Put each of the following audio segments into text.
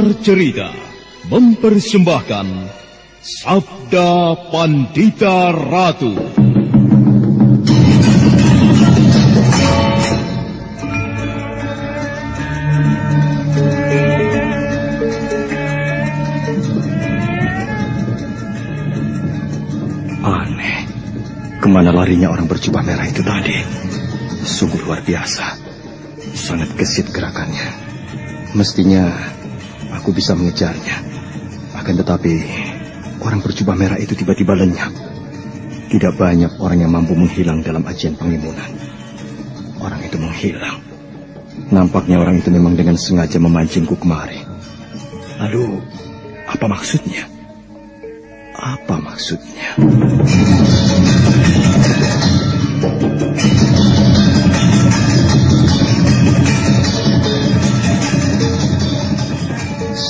Sanggar Cerita mempersembahkan Sabda Pandita Ratu. Aneh. Ke mana larinya orang berjubah merah itu tadi? Sungguh luar biasa. Sangat gesit gerakannya. Mestinya aku bisa mengejarnya. Akan tetapi, orang berjubah merah itu tiba-tiba lenyap. Tidak banyak orang yang mampu menghilang dalam ajian pengimunan. Orang itu menghilang. Nampaknya orang itu memang dengan sengaja memancingku kemari. Lalu, apa maksudnya? Apa maksudnya?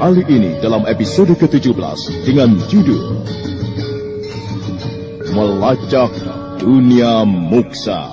Kali ini dalam episode ke-17 dengan judul Melacak Dunia Muksa.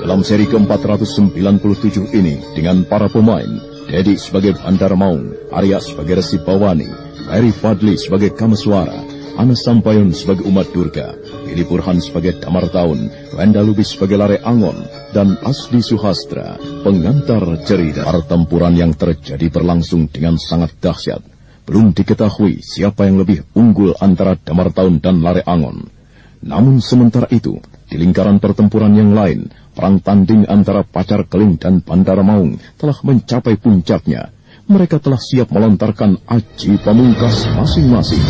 Dalam seri ke-497 ini dengan para pemain Dedi sebagai Bandar Maung, Arya sebagai Resi Bawani, Ferry Fadli sebagai Kamaswara, Ana Sampayon sebagai Umat Durga, Billy Burhan sebagai Damar Taun, Wenda Lubis sebagai Lare Angon, dan Asdi Suhastra, pengantar cerita. Pertempuran yang terjadi berlangsung dengan sangat dahsyat. Belum diketahui siapa yang lebih unggul antara Damar Taun dan Lare Angon. Namun sementara itu, di lingkaran pertempuran yang lain, perang tanding antara Pacar Keling dan Bandar Maung telah mencapai puncaknya mereka telah siap melontarkan aji pamungkas masing-masing.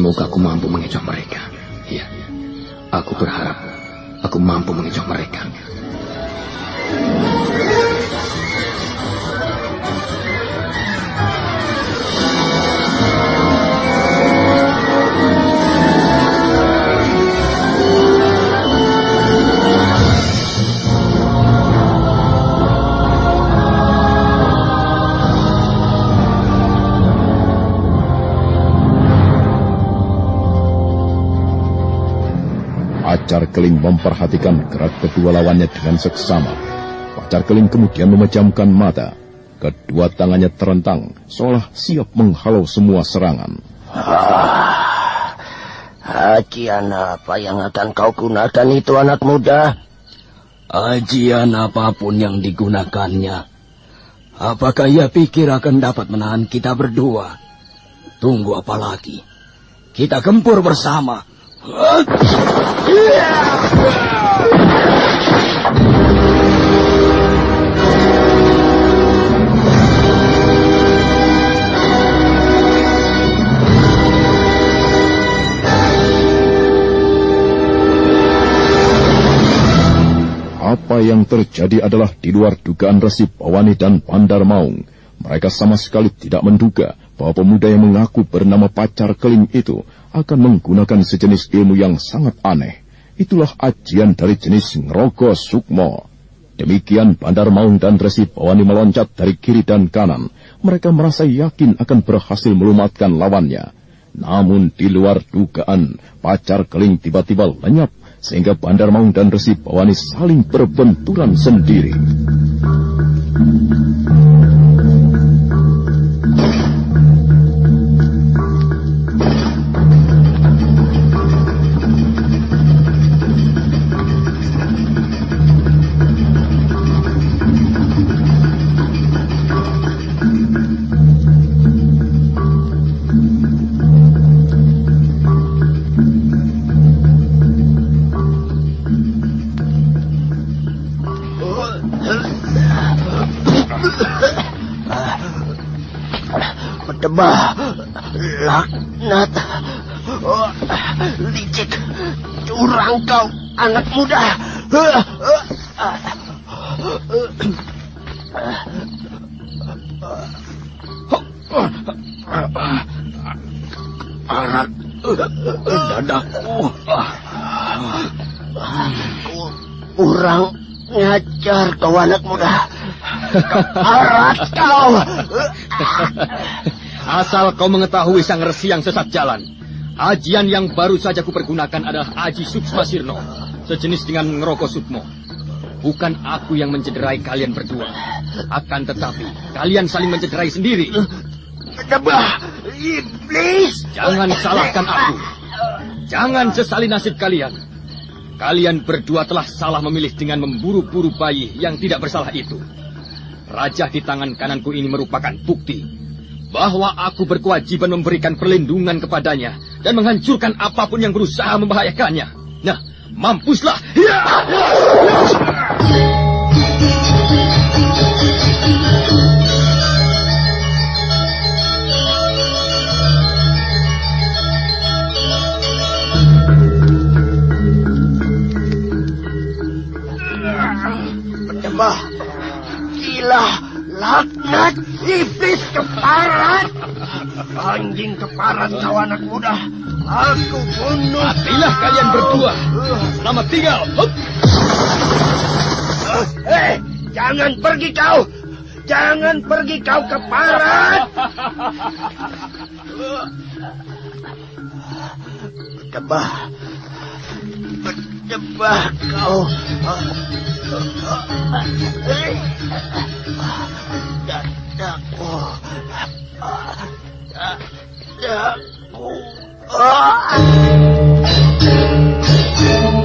Semoga aku mampu mengecoh mereka. Ya, aku berharap aku mampu mengecoh mereka. Pacar Keling memperhatikan gerak kedua lawannya dengan seksama. Pacar Keling kemudian memejamkan mata. Kedua tangannya terentang, seolah siap menghalau semua serangan. Ah, ajian apa yang akan kau gunakan itu anak muda? Ajian apa pun yang digunakannya. Apakah ia pikir akan dapat menahan kita berdua? Tunggu apa lagi? Kita gempur bersama. Apa yang terjadi adalah di luar dugaan Resi Pawani dan Pandar Maung. Mereka sama sekali tidak menduga bahwa pemuda yang mengaku bernama pacar keling itu akan menggunakan sejenis ilmu yang sangat aneh. Itulah ajian dari jenis ngerogo sukmo. Demikian Bandar Maung dan Resi Pawani meloncat dari kiri dan kanan. Mereka merasa yakin akan berhasil melumatkan lawannya. Namun di luar dugaan, pacar keling tiba-tiba lenyap sehingga Bandar Maung dan Resi Pawani saling berbenturan sendiri. Bah, laknat. Oh, licik. Curang kau, anak muda. Anak dadaku. Kurang ngajar kau anak muda. Arat kau. Asal kau mengetahui sang resi yang sesat jalan. Ajian yang baru saja kupergunakan adalah Aji Suksma Sirno. Sejenis dengan ngerokok Sukmo. Bukan aku yang mencederai kalian berdua. Akan tetapi, kalian saling mencederai sendiri. Debah, iblis. Jangan salahkan aku. Jangan sesali nasib kalian. Kalian berdua telah salah memilih dengan memburu-buru bayi yang tidak bersalah itu. Raja di tangan kananku ini merupakan bukti bahwa aku berkewajiban memberikan perlindungan kepadanya dan menghancurkan apa pun yang berusaha membahayakannya. Nah, mampuslah. Ya! Penyembah, gila, laknat, iblis keparat. Anjing keparat kau anak muda. Aku bunuh. Matilah kalian berdua. Selamat tinggal. Hup. Eh, jangan pergi kau. Jangan pergi kau keparat. Berjebah. Berjebah kau. Dadaku. Dadaku. Jangan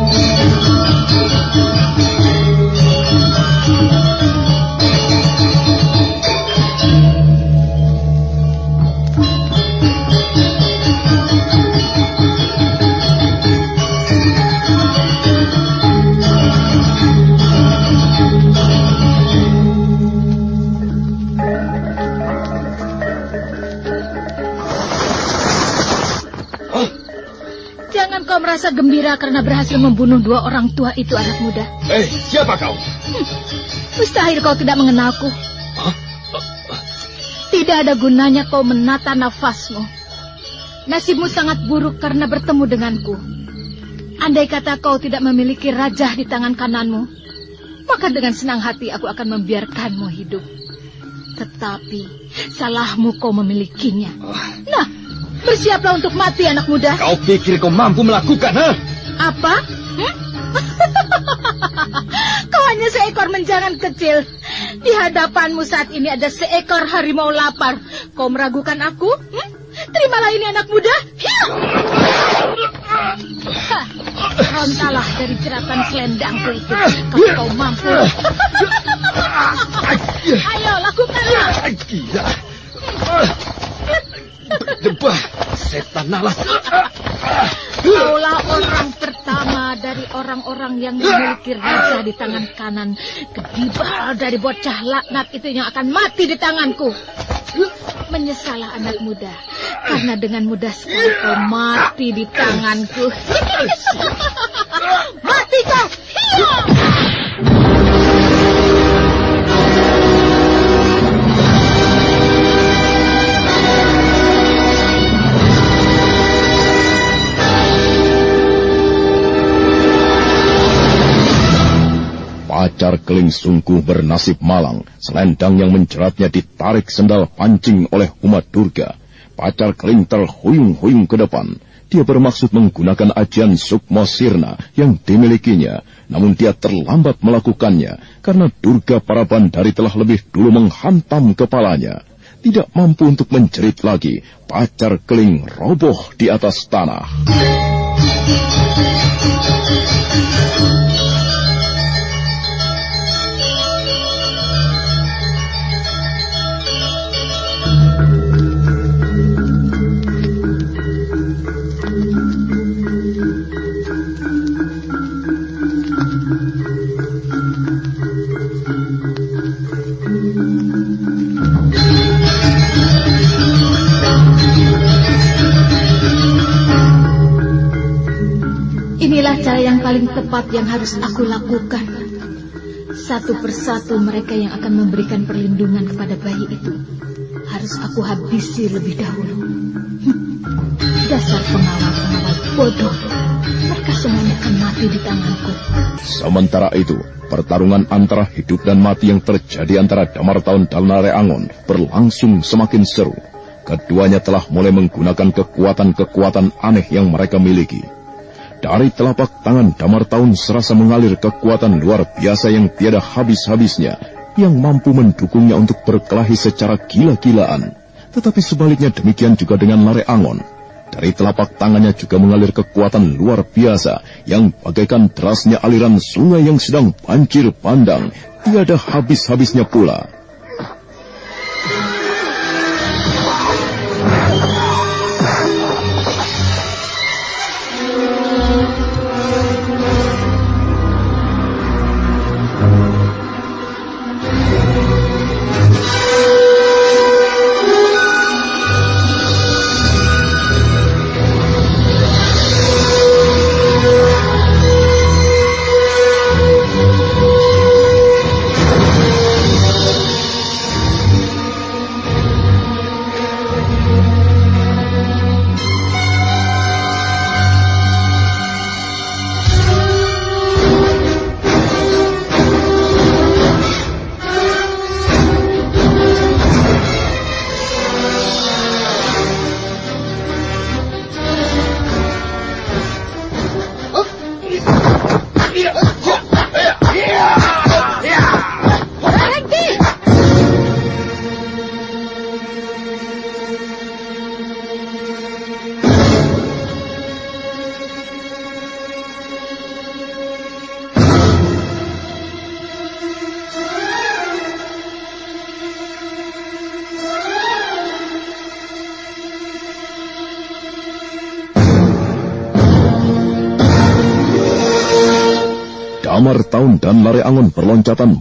merasa gembira karena berhasil membunuh dua orang tua itu anak muda. Eh, siapa kau? Mustahil kau tidak mengenalku. Tidak ada gunanya kau menata nafasmu. Nasibmu sangat buruk karena bertemu denganku. Andai kata kau tidak memiliki raja di tangan kananmu, maka dengan senang hati aku akan membiarkanmu hidup. Tetapi salahmu kau memilikinya. Nah, bersiaplah untuk mati anak muda. Kau pikir kau mampu melakukan, ha? Apa? Hmm? Kau hanya seekor menjangan kecil. Di hadapanmu saat ini ada seekor harimau lapar. Kau meragukan aku? Hmm? Terimalah ini anak muda. Rontalah dari jeratan selendangku itu. Kalau kau mampu. Ayo, lakukanlah. Berdebah, setan nalas. Kaulah orang pertama dari orang-orang yang memiliki raja di tangan kanan. Kedibal dari bocah laknat itu yang akan mati di tanganku. Menyesalah anak muda, karena dengan mudah sekali kau mati di tanganku. mati kau! Pacar keling sungguh bernasib malang. Selendang yang menjeratnya ditarik sendal pancing oleh umat Durga. Pacar keling terhuyung-huyung ke depan. Dia bermaksud menggunakan ajian Sukmo Sirna yang dimilikinya. Namun dia terlambat melakukannya karena Durga para bandari telah lebih dulu menghantam kepalanya. Tidak mampu untuk menjerit lagi, pacar keling roboh di atas tanah. Cara yang paling tepat yang harus aku lakukan. Satu persatu mereka yang akan memberikan perlindungan kepada bayi itu harus aku habisi lebih dahulu. Dasar pengawal-pengawal bodoh. Mereka semuanya akan mati di tanganku. Sementara itu, pertarungan antara hidup dan mati yang terjadi antara Damar Taun dan Lare Angon berlangsung semakin seru. Keduanya telah mulai menggunakan kekuatan-kekuatan aneh yang mereka miliki. Dari telapak tangan Damar Taun serasa mengalir kekuatan luar biasa yang tiada habis-habisnya, yang mampu mendukungnya untuk berkelahi secara gila-gilaan. Tetapi sebaliknya demikian juga dengan Lare Angon. Dari telapak tangannya juga mengalir kekuatan luar biasa yang bagaikan derasnya aliran sungai yang sedang banjir pandang, tiada habis-habisnya pula.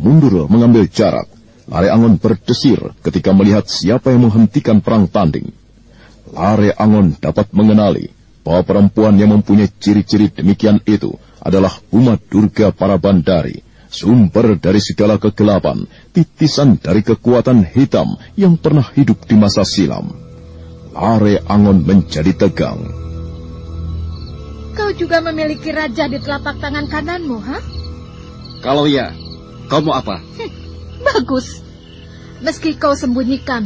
Mundur mengambil jarak. Lare Angon berdesir ketika melihat siapa yang menghentikan perang tanding. Lare Angon dapat mengenali bahwa perempuan yang mempunyai ciri-ciri demikian itu adalah umat Durga para bandari, sumber dari segala kegelapan, titisan dari kekuatan hitam yang pernah hidup di masa silam. Lare Angon menjadi tegang. Kau juga memiliki raja di telapak tangan kananmu, ha? Kalau ya, kau mau apa? Bagus. Meski kau sembunyikan,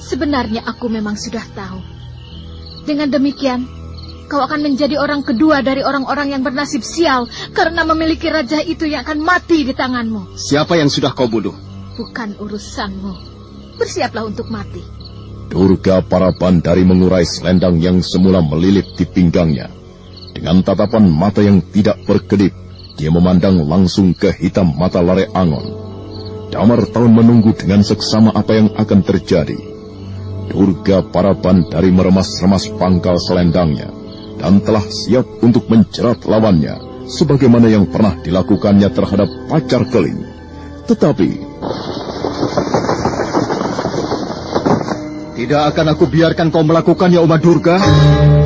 sebenarnya aku memang sudah tahu. Dengan demikian, kau akan menjadi orang kedua dari orang-orang yang bernasib sial karena memiliki raja itu yang akan mati di tanganmu. Siapa yang sudah kau bunuh? Bukan urusanmu. Bersiaplah untuk mati. Durga Parabandari mengurai selendang yang semula melilit di pinggangnya. Dengan tatapan mata yang tidak berkedip, dia memandang langsung ke hitam mata Lare Angon. Damar tahun menunggu dengan seksama apa yang akan terjadi. Durga Parabandari meremas-remas pangkal selendangnya dan telah siap untuk mencerat lawannya sebagaimana yang pernah dilakukannya terhadap pacar keling. Tetapi Tidak akan aku biarkan kau melakukannya, Umat Durga. Iya,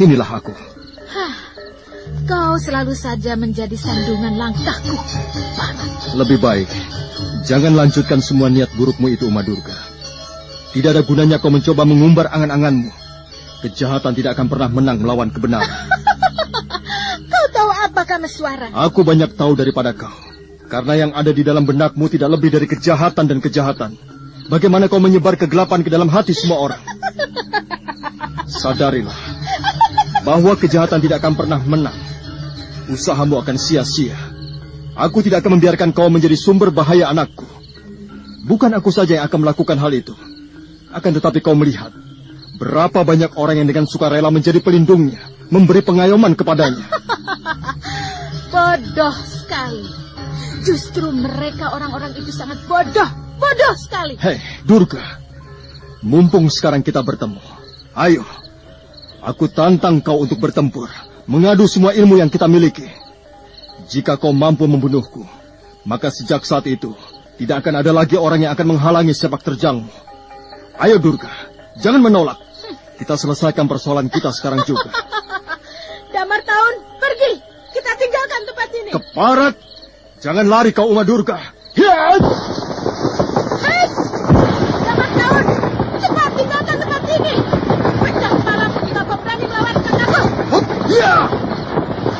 inilah aku. Hah, kau selalu saja menjadi sandungan langkahku. Lebih baik, jangan lanjutkan semua niat burukmu itu, Uma Durga. Tidak ada gunanya kau mencoba mengumbar angan-anganmu. Kejahatan tidak akan pernah menang melawan kebenaran. kau tahu apa Kameswara? Aku banyak tahu daripada kau. Karena yang ada di dalam benakmu tidak lebih dari kejahatan dan kejahatan. Bagaimana kau menyebar kegelapan ke dalam hati semua orang? Sadarilah bahwa kejahatan tidak akan pernah menang. Usahamu akan sia-sia. Aku tidak akan membiarkan kau menjadi sumber bahaya anakku. Bukan aku saja yang akan melakukan hal itu. Akan tetapi kau melihat berapa banyak orang yang dengan sukarela menjadi pelindungnya, memberi pengayoman kepadanya. Bodoh sekali. Justru mereka orang-orang itu sangat bodoh. Bodoh sekali. Hei, Durga. Mumpung sekarang kita bertemu. Ayo, Aku tantang kau untuk bertempur, mengadu semua ilmu yang kita miliki. Jika kau mampu membunuhku, maka sejak saat itu tidak akan ada lagi orang yang akan menghalangi sepak terjangmu. Ayo Durga, jangan menolak. Kita selesaikan persoalan kita sekarang juga. Damar tahun, pergi. Kita tinggalkan tempat ini. Keparat, jangan lari kau Uma Durga. Hiat! Hei, Damar tahun, cepat tinggalkan tempat ini. Pecah kepalamu jika kau berani melawan kakakku.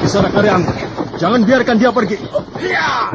Kisah Karyang, jangan biarkan dia pergi. Ya!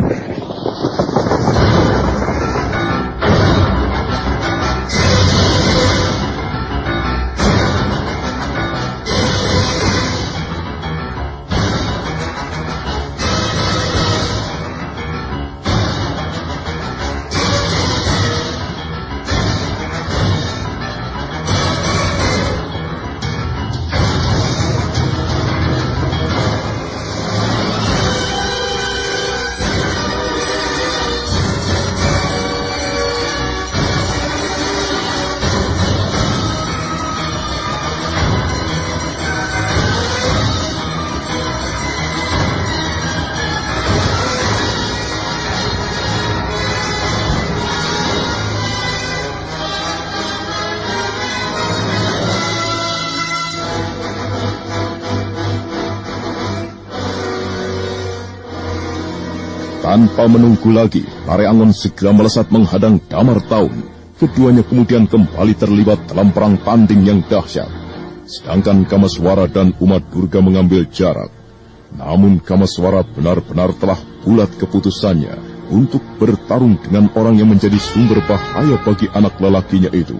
Tanpa menunggu lagi, Lare Angon segera melesat menghadang Damar Taun. Keduanya kemudian kembali terlibat dalam perang tanding yang dahsyat. Sedangkan Kamaswara dan umat Durga mengambil jarak. Namun Kamaswara benar-benar telah bulat keputusannya untuk bertarung dengan orang yang menjadi sumber bahaya bagi anak lelakinya itu.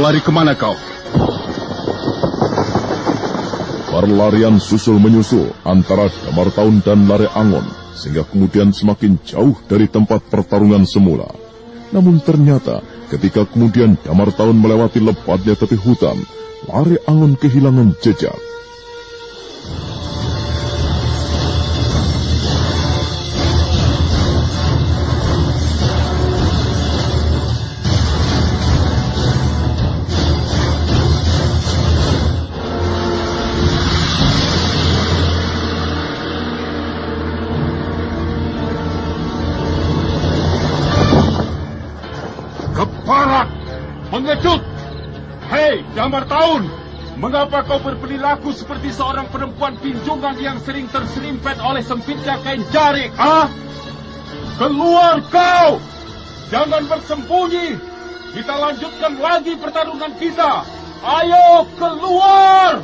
Lari ke mana kau? Perlarian susul menyusul antara Damar Taun dan Lare Angon sehingga kemudian semakin jauh dari tempat pertarungan semula. Namun ternyata Ketika kemudian Damar Tahun melewati lebatnya tepi hutan, lari angon kehilangan jejak. Berperilaku seperti seorang perempuan pinjungan yang sering terserimpet oleh sempitnya kain jarik, ha? Keluar kau! Jangan bersembunyi! Kita lanjutkan lagi pertarungan kita! Ayo keluar!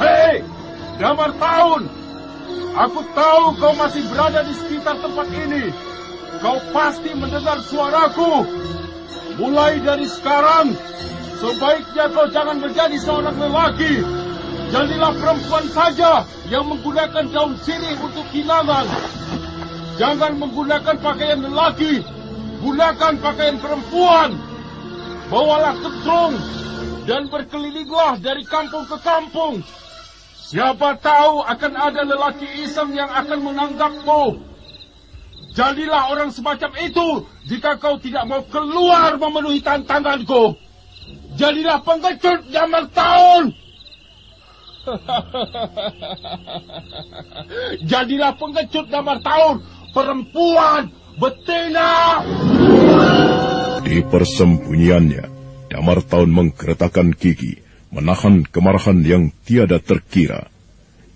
Hei, Damar tahun! Aku tahu kau masih berada di sekitar tempat ini. Kau pasti mendengar suaraku. Mulai dari sekarang, Sebaiknya kau jangan menjadi seorang lelaki. Jadilah perempuan saja yang menggunakan daun sirih untuk hinangan. Jangan menggunakan pakaian lelaki. Gunakan pakaian perempuan. Bawalah ketrung dan berkelilinglah dari kampung ke kampung. Siapa tahu akan ada lelaki iseng yang akan menanggapmu. Jadilah orang semacam itu jika kau tidak mau keluar memenuhi tantanganku. Jadilah pengecut zaman tahun. Jadilah pengecut zaman tahun. Perempuan betina. Di persembunyiannya, Damar Tahun menggeretakan gigi, menahan kemarahan yang tiada terkira.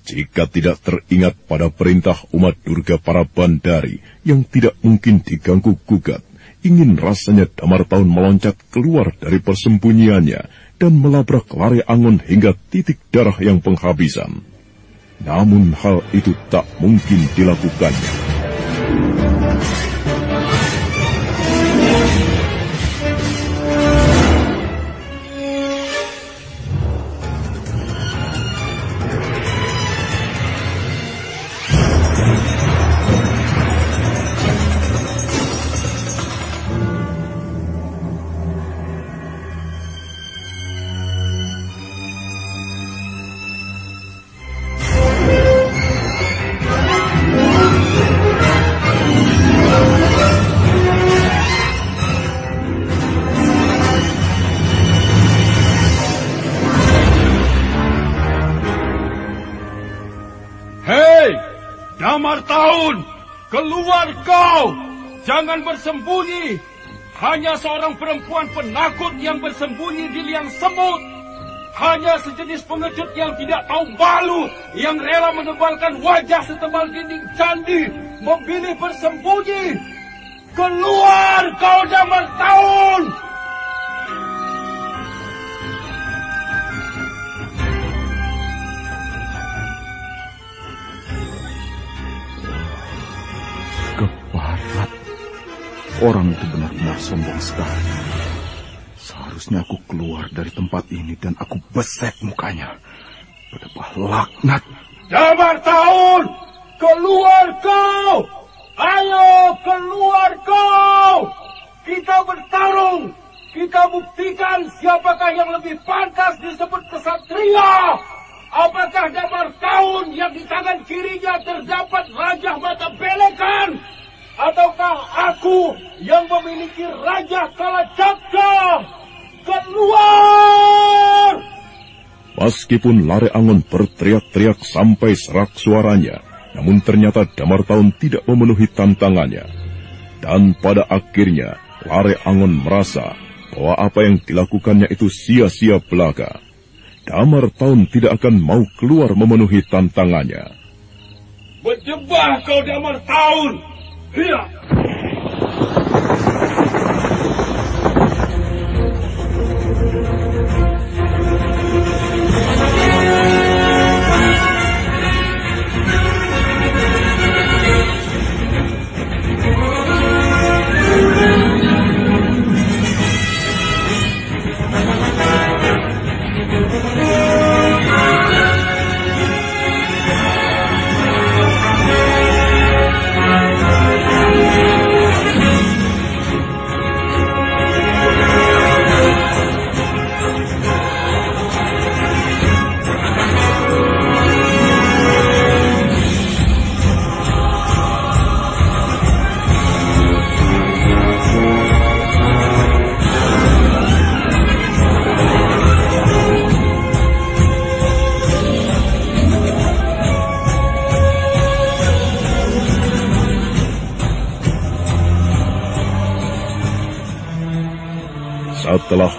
Jika tidak teringat pada perintah umat Durga para bandari yang tidak mungkin diganggu gugat, ingin rasanya Damar Tahun meloncat keluar dari persembunyiannya dan melabrak lari angon hingga titik darah yang penghabisan. Namun hal itu tak mungkin dilakukannya. Bersembunyi! Hanya seorang perempuan penakut yang bersembunyi di liang semut. Hanya sejenis pengecut yang tidak tahu malu, yang rela menebalkan wajah setebal dinding candi, memilih bersembunyi. Keluar kau zaman tahun! Orang itu benar-benar sombong sekali. Seharusnya aku keluar dari tempat ini dan aku besek mukanya. Berdebah laknat. Jabar tahun! Keluar kau! Ayo keluar kau! Kita bertarung! Kita buktikan siapakah yang lebih pantas disebut kesatria! Apakah Jabar tahun yang di tangan kirinya terdapat Raja Mata Belekan? Ataukah aku yang memiliki Raja Kalacakra? Keluar! Meskipun Lare Angon berteriak-teriak sampai serak suaranya, namun ternyata Damar Tahun tidak memenuhi tantangannya. Dan pada akhirnya, Lare Angon merasa bahwa apa yang dilakukannya itu sia-sia belaka. Damar Tahun tidak akan mau keluar memenuhi tantangannya. Berjebah kau Damar 去呀！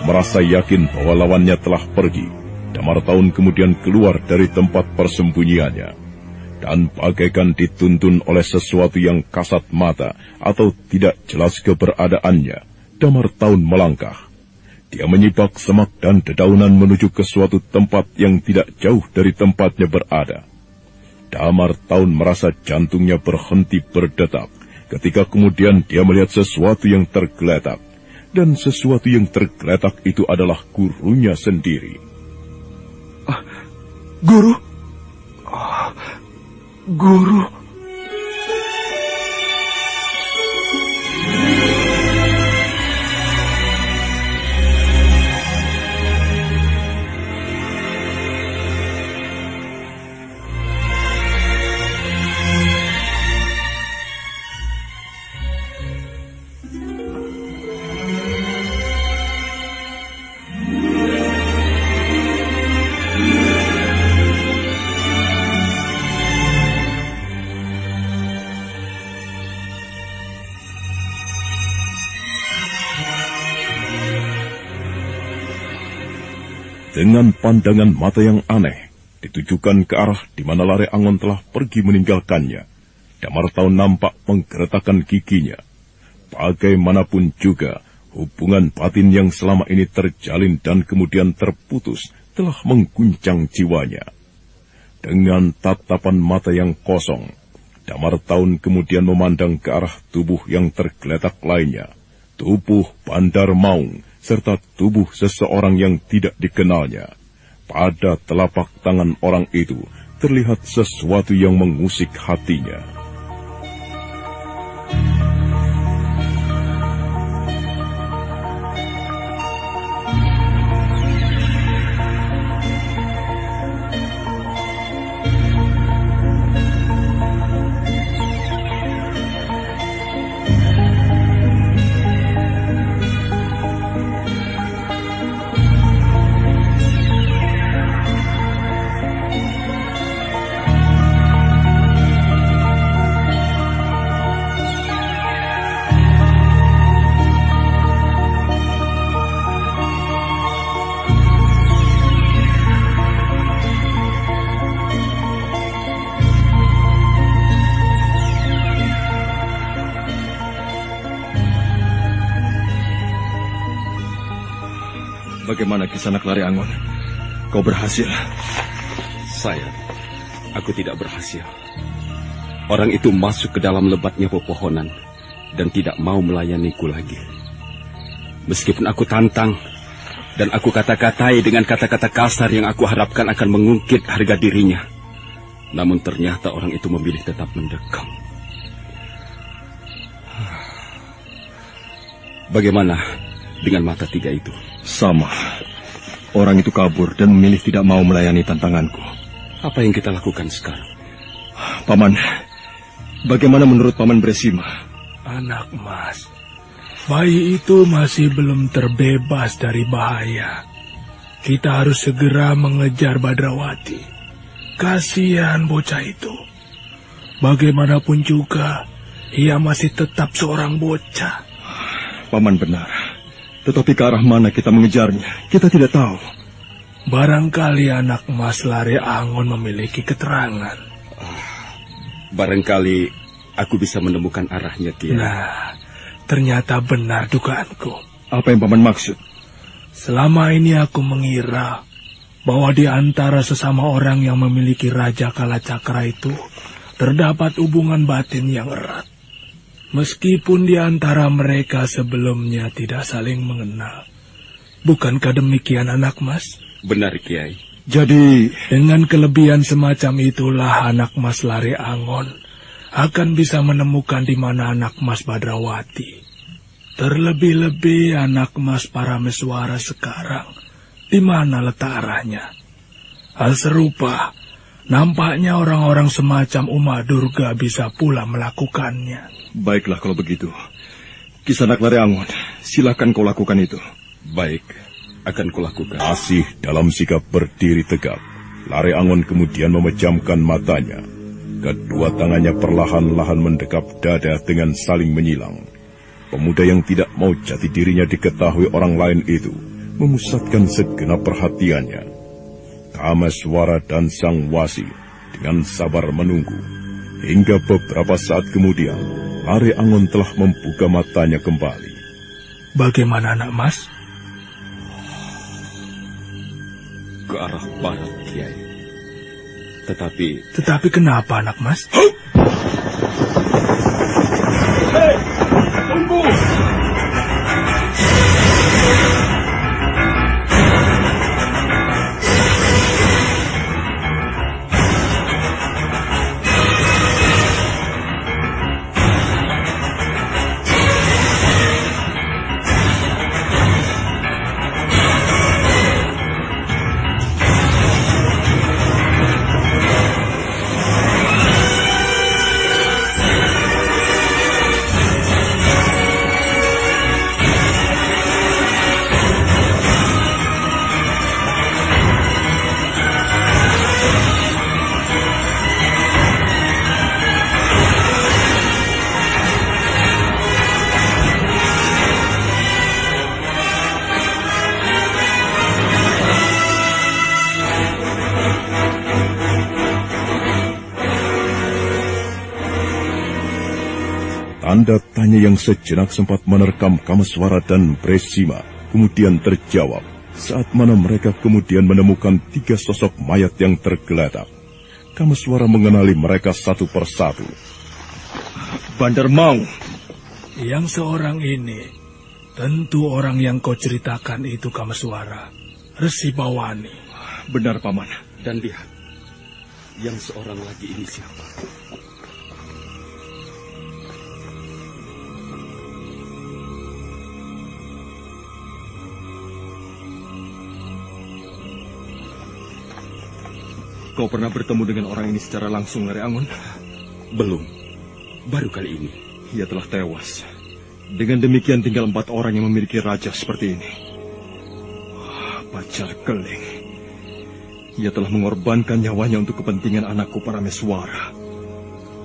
Merasa yakin bahwa lawannya telah pergi, Damar Tahun kemudian keluar dari tempat persembunyiannya. Dan bagaikan dituntun oleh sesuatu yang kasat mata atau tidak jelas keberadaannya, Damar Tahun melangkah. Dia menyibak semak dan dedaunan menuju ke suatu tempat yang tidak jauh dari tempatnya berada. Damar Tahun merasa jantungnya berhenti berdetak ketika kemudian dia melihat sesuatu yang tergeletak dan sesuatu yang tergeletak itu adalah gurunya sendiri. Ah, guru? Ah, guru? Dengan pandangan mata yang aneh, ditujukan ke arah di mana Lare Angon telah pergi meninggalkannya. Damar Tahu nampak menggeretakkan giginya. Bagaimanapun juga, hubungan batin yang selama ini terjalin dan kemudian terputus telah mengguncang jiwanya. Dengan tatapan mata yang kosong, Damar Tahun kemudian memandang ke arah tubuh yang tergeletak lainnya. Tubuh Bandar Maung serta tubuh seseorang yang tidak dikenalnya. Pada telapak tangan orang itu terlihat sesuatu yang mengusik hatinya. Kisanak lari angon? Kau berhasil? Saya, aku tidak berhasil. Orang itu masuk ke dalam lebatnya pepohonan dan tidak mau melayaniku lagi. Meskipun aku tantang dan aku kata-katai dengan kata-kata kasar yang aku harapkan akan mengungkit harga dirinya. Namun ternyata orang itu memilih tetap mendekam. Bagaimana dengan mata tiga itu? Sama. Orang itu kabur dan memilih tidak mau melayani tantanganku. Apa yang kita lakukan sekarang? Paman, bagaimana menurut Paman Bresima? Anak mas, bayi itu masih belum terbebas dari bahaya. Kita harus segera mengejar Badrawati. Kasihan bocah itu. Bagaimanapun juga, ia masih tetap seorang bocah. Paman benar. Tetapi ke arah mana kita mengejarnya, kita tidak tahu. Barangkali anak Mas Lare Angon memiliki keterangan. barangkali aku bisa menemukan arahnya, Kiai. Nah, ternyata benar dugaanku. Apa yang Paman maksud? Selama ini aku mengira bahwa di antara sesama orang yang memiliki Raja Kalacakra itu terdapat hubungan batin yang erat. Meskipun di antara mereka sebelumnya tidak saling mengenal. Bukankah demikian anak mas? Benar Kiai. Jadi dengan kelebihan semacam itulah anak mas Lari Angon akan bisa menemukan di mana anak mas Badrawati. Terlebih-lebih anak mas Parameswara sekarang, di mana letak arahnya. Hal serupa Nampaknya orang-orang semacam Uma Durga bisa pula melakukannya. Baiklah kalau begitu. Kisanak Lare Angon, silakan kau lakukan itu. Baik, akan kulakukan. Masih dalam sikap berdiri tegak, Lare Angon kemudian memejamkan matanya. Kedua tangannya perlahan-lahan mendekap dada dengan saling menyilang. pemuda yang tidak mau jati dirinya diketahui orang lain itu memusatkan segenap perhatiannya. Kameswara dan Sang Wasi dengan sabar menunggu. Hingga beberapa saat kemudian, Lare Angon telah membuka matanya kembali. Bagaimana anak mas? Ke arah barat, Kiai. Tetapi... Tetapi kenapa anak mas? Hei, tunggu! Yang sejenak sempat menerkam Kameswara dan Bresima, kemudian terjawab saat mana mereka kemudian menemukan tiga sosok mayat yang tergeletak. Kameswara mengenali mereka satu persatu. Bandar Mau. Yang seorang ini, tentu orang yang kau ceritakan itu Kameswara. Resi Bawani. Benar, Paman. Dan lihat, yang seorang lagi ini siapa? Kau pernah bertemu dengan orang ini secara langsung, Lare Angon? Belum. Baru kali ini. Ia telah tewas. Dengan demikian tinggal empat orang yang memiliki raja seperti ini. Pacar keling. Ia telah mengorbankan nyawanya untuk kepentingan anakku para meswara.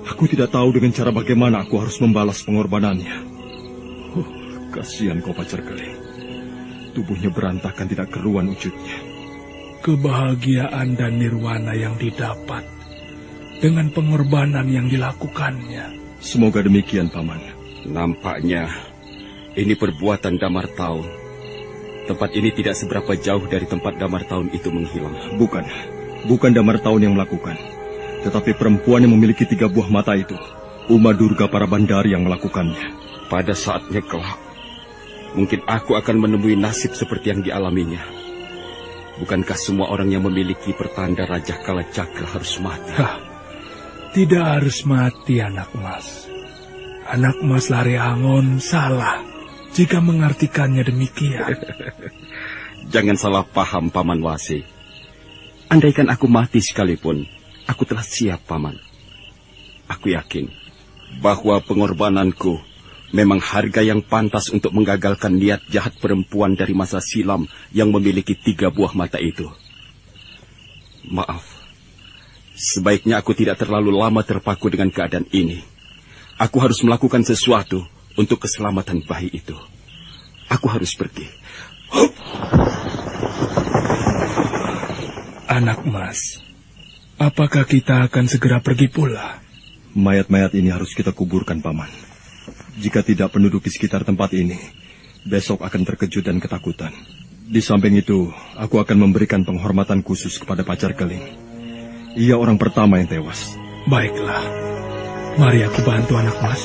Aku tidak tahu dengan cara bagaimana aku harus membalas pengorbanannya. Oh, kasihan kau pacar keling. Tubuhnya berantakan tidak keruan wujudnya kebahagiaan dan nirwana yang didapat dengan pengorbanan yang dilakukannya. Semoga demikian, Paman. Nampaknya ini perbuatan damar tahun. Tempat ini tidak seberapa jauh dari tempat damar tahun itu menghilang. Bukan, bukan damar tahun yang melakukan. Tetapi perempuan yang memiliki tiga buah mata itu, Uma Durga para bandari yang melakukannya. Pada saatnya kelak, mungkin aku akan menemui nasib seperti yang dialaminya. Bukankah semua orang yang memiliki pertanda Raja Kala Cakra harus mati? Hah, tidak harus mati anak mas. Anak mas Lare Angon salah jika mengartikannya demikian. Jangan salah paham Paman Wasi. Andaikan aku mati sekalipun, aku telah siap Paman. Aku yakin bahwa pengorbananku memang harga yang pantas untuk menggagalkan niat jahat perempuan dari masa silam yang memiliki tiga buah mata itu. Maaf, sebaiknya aku tidak terlalu lama terpaku dengan keadaan ini. Aku harus melakukan sesuatu untuk keselamatan bayi itu. Aku harus pergi. Hup! Anak mas, apakah kita akan segera pergi pula? Mayat-mayat ini harus kita kuburkan, Paman. Jika tidak penduduk di sekitar tempat ini, besok akan terkejut dan ketakutan. Di samping itu, aku akan memberikan penghormatan khusus kepada pacar keling. Ia orang pertama yang tewas. Baiklah, mari aku bantu anak mas.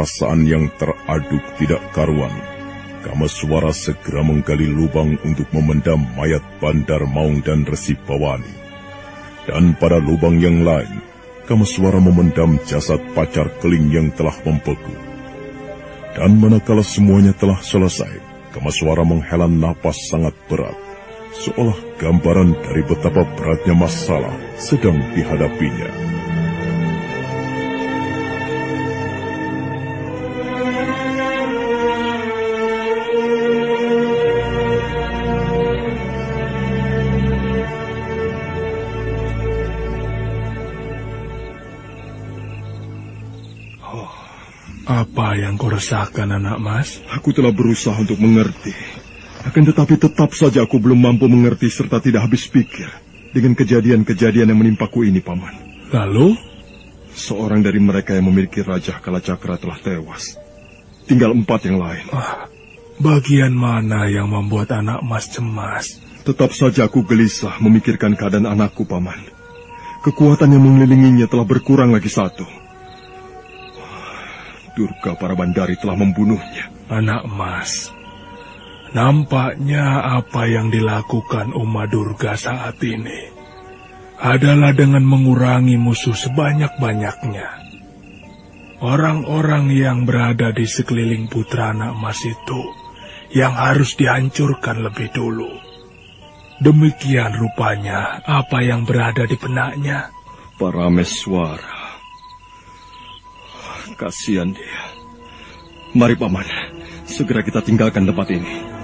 Perasaan yang teraduk tidak karuan, Kameswara segera menggali lubang untuk memendam mayat Bandar Maung dan Resi Bawani. Dan pada lubang yang lain, Kameswara memendam jasad pacar keling yang telah membeku. Dan manakala semuanya telah selesai, Kameswara menghela napas sangat berat, seolah gambaran dari betapa beratnya masalah sedang dihadapinya. Apa yang kau resahkan, anak mas? Aku telah berusaha untuk mengerti. Akan tetapi tetap saja aku belum mampu mengerti serta tidak habis pikir dengan kejadian-kejadian yang menimpaku ini, Paman. Lalu? Seorang dari mereka yang memiliki Raja Kalacakra telah tewas. Tinggal empat yang lain. Ah, bagian mana yang membuat anak mas cemas? Tetap saja aku gelisah memikirkan keadaan anakku, Paman. Kekuatan yang mengelilinginya telah berkurang lagi satu. Durga para bandari telah membunuhnya. Anak emas, nampaknya apa yang dilakukan Uma Durga saat ini adalah dengan mengurangi musuh sebanyak-banyaknya. Orang-orang yang berada di sekeliling putra anak emas itu yang harus dihancurkan lebih dulu. Demikian rupanya apa yang berada di benaknya. Para meswara Kasihan dia. Mari Paman, segera kita tinggalkan tempat ini.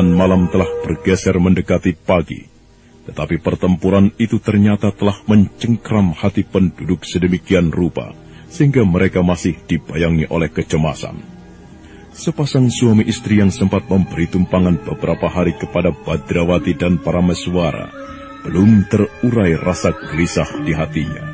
Bahkan malam telah bergeser mendekati pagi. Tetapi pertempuran itu ternyata telah mencengkram hati penduduk sedemikian rupa, sehingga mereka masih dibayangi oleh kecemasan. Sepasang suami istri yang sempat memberi tumpangan beberapa hari kepada Badrawati dan para meswara, belum terurai rasa gelisah di hatinya.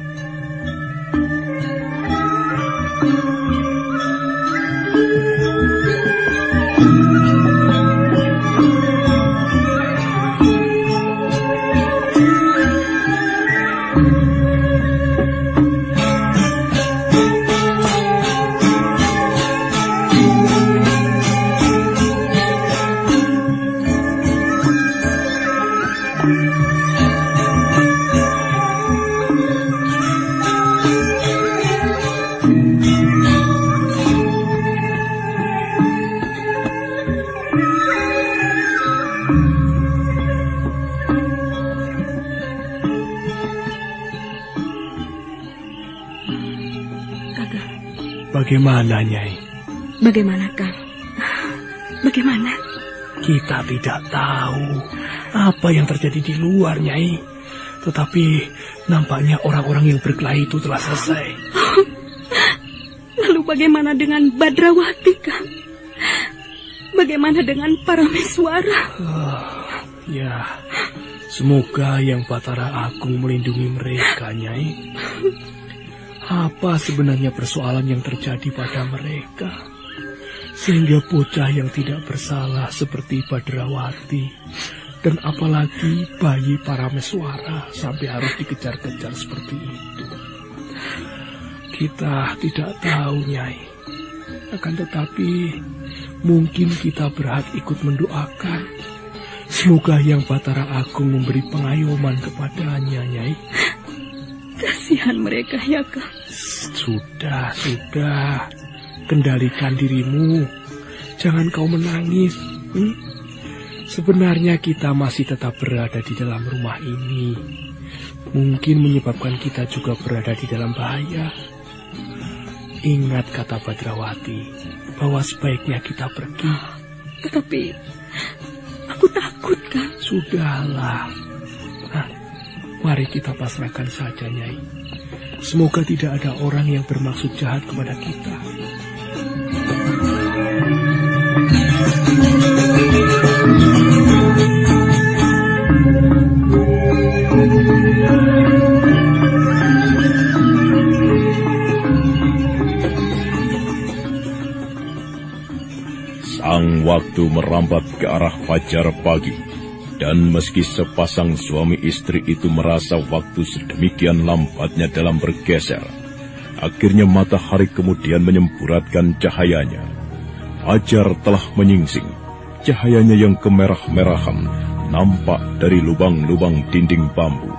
Bagaimana, Nyai? Bagaimana, Kang? Bagaimana? Kita tidak tahu apa yang terjadi di luar, Nyai. Tetapi nampaknya orang-orang yang berkelahi itu telah selesai. Lalu bagaimana dengan Badrawati, Kang? Bagaimana dengan para meswara? Oh, ya, semoga yang Batara Agung melindungi mereka, Nyai. Apa sebenarnya persoalan yang terjadi pada mereka? Sehingga bocah yang tidak bersalah seperti Badrawati dan apalagi bayi para meswara sampai harus dikejar-kejar seperti itu. Kita tidak tahu, Nyai. Akan tetapi, mungkin kita berhak ikut mendoakan Semoga yang Batara Agung memberi pengayoman kepadanya, Nyai. Kasihan mereka ya, Kang. Sudah, sudah. Kendalikan dirimu. Jangan kau menangis. Hmm? Sebenarnya kita masih tetap berada di dalam rumah ini. Mungkin menyebabkan kita juga berada di dalam bahaya. Ingat kata Badrawati, bahwa sebaiknya kita pergi. Tetapi aku takut, kan? Sudahlah. Mari kita pasrahkan saja, Nyai. Semoga tidak ada orang yang bermaksud jahat kepada kita. Sang waktu merambat ke arah fajar pagi, dan meski sepasang suami istri itu merasa waktu sedemikian lambatnya dalam bergeser, akhirnya matahari kemudian menyemburatkan cahayanya. Fajar telah menyingsing, cahayanya yang kemerah-merahan nampak dari lubang-lubang dinding bambu.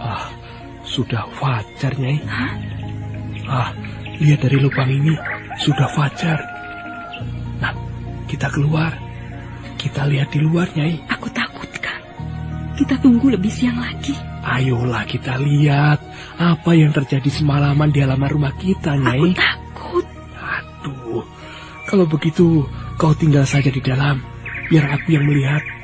Ah, sudah fajar, Nyai. Ah, lihat dari lubang ini, sudah fajar. Nah, kita keluar. Kita lihat di luar, Nyai. Aku takut, Kang. Kita tunggu lebih siang lagi. Ayolah kita lihat apa yang terjadi semalaman di halaman rumah kita, Nyai. Aku takut. Aduh, kalau begitu kau tinggal saja di dalam, biar aku yang melihat.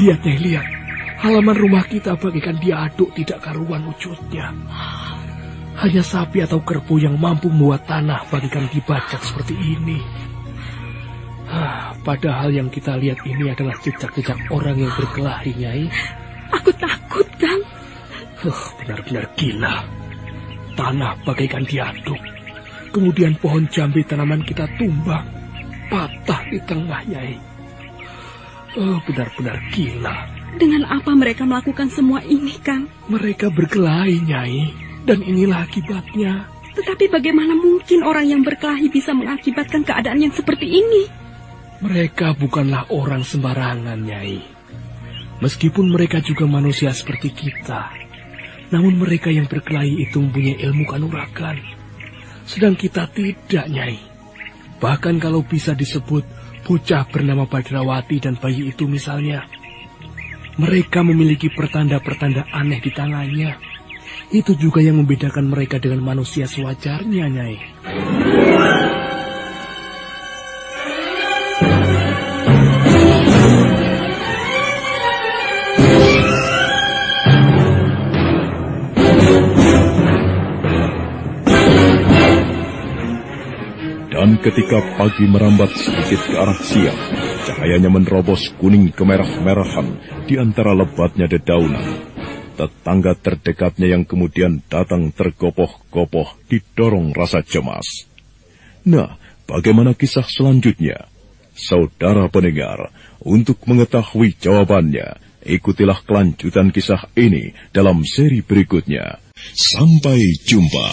Lihat, Nyai, lihat. Halaman rumah kita bagaikan diaduk tidak karuan wujudnya. Hanya sapi atau kerbau yang mampu membuat tanah bagikan dibajak seperti ini. Ah, padahal yang kita lihat ini adalah jejak-jejak orang yang berkelahi, Nyai. Aku takut, Kang. Huh, benar-benar gila. Tanah bagaikan diaduk. Kemudian pohon jambi tanaman kita tumbang. Patah di tengah, Nyai. Oh, benar-benar gila. Dengan apa mereka melakukan semua ini, Kang? Mereka berkelahi, Nyai. Dan inilah akibatnya. Tetapi bagaimana mungkin orang yang berkelahi bisa mengakibatkan keadaan yang seperti ini? Mereka bukanlah orang sembarangan, Nyai. Meskipun mereka juga manusia seperti kita, namun mereka yang berkelahi itu mempunyai ilmu kanuragan. Sedang kita tidak, Nyai. Bahkan kalau bisa disebut bocah bernama Badrawati dan bayi itu misalnya. Mereka memiliki pertanda-pertanda aneh di tangannya. Itu juga yang membedakan mereka dengan manusia sewajarnya, Nyai. Ketika pagi merambat sedikit ke arah siang, cahayanya menerobos kuning kemerah-merahan di antara lebatnya dedaunan. Tetangga terdekatnya yang kemudian datang tergopoh-gopoh didorong rasa cemas. Nah, bagaimana kisah selanjutnya? Saudara pendengar, untuk mengetahui jawabannya, ikutilah kelanjutan kisah ini dalam seri berikutnya. Sampai jumpa.